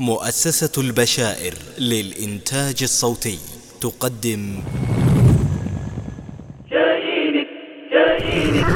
مؤسسة البشائر للإنتاج الصوتي تقدم. جايينك جايينك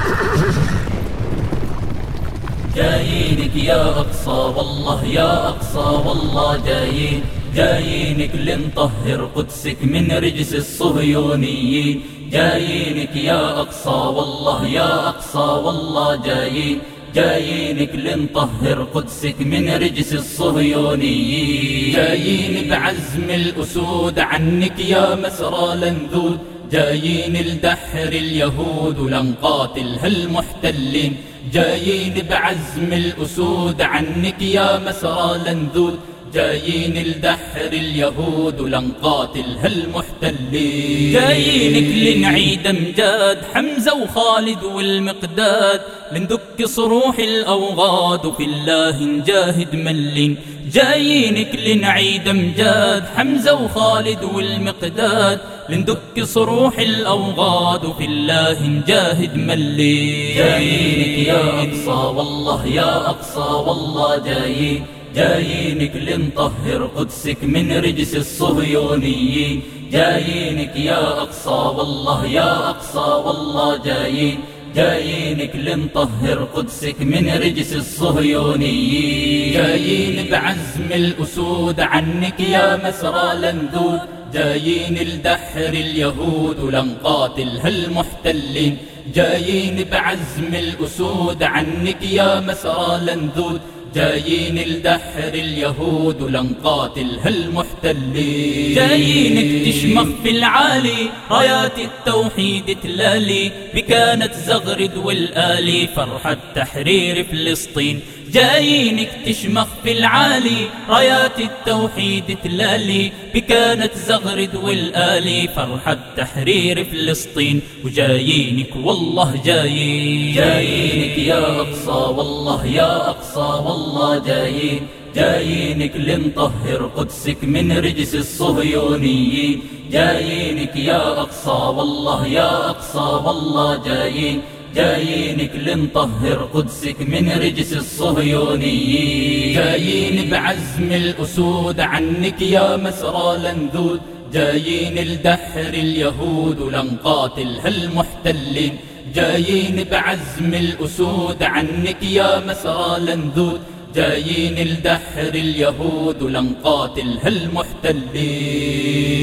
جايينك يا أقصى والله يا أقصى والله جايين. جايينك لنطهر قدسك من رجس الصهيونيين. جايينك يا أقصى والله يا أقصى والله جايين. جايينك لنطهر قدسك من رجس الصهيونيين جايين بعزم الأسود عنك يا مسرى لنذود. جايين لدحر اليهود ولنقاتل هالمحتلين. جايين بعزم الأسود عنك يا مسرى لنذود. جايين لدحر اليهود ولنقاتل هالمحتلين جايينك لنعيد أمجاد حمزة وخالد والمقداد. لندك صروح الأوغاد وفي الله نجاهد ملين. جايينك لنعيد أمجاد حمزة وخالد والمقداد. لندك صروح الأوغاد وفي الله نجاهد ملين. جايينك يا أقصى والله يا أقصى والله جايين. جايينك لنطهر قدسك من رجس الصهيونيين. جايينك يا أقصى والله يا أقصى والله جايين جايينك لنطهر قدسك من رجس الصهيونيين. جايين بعزم الأسود عنك يا مسرى لنذود جايين لدحر اليهود ولنقاتل هالمحتلين. جايين بعزم الأسود عنك يا مسرى لنذود جايين لدحر اليهود ولنقاتل هالمحتلين. جايينك تشمخ في العالي رايات التوحيد تلالي بكانت زغرد والآلي فرحة تحرير فلسطين. جايينك تشمخ في العالي رايات التوحيد تلالي بكانت زغرد والآلي فرحة تحرير فلسطين وجايينك والله جايين. جايينك يا أقصى والله يا أقصى والله جايين. جايينك لنطهر قدسك من رجس الصهيونيين. جايينك يا أقصى والله يا أقصى والله جايين. جايينك لنطهر قدسك من رجس الصهيونيين. جايين بعزم الأسود عنك يا مسرى لنذود. جايين لدحر اليهود ولنقاتل هالمحتلين. جايين بعزم الأسود عنك يا مسرى لنذود. جايين لدحر اليهود ولنقاتل هالمحتلين.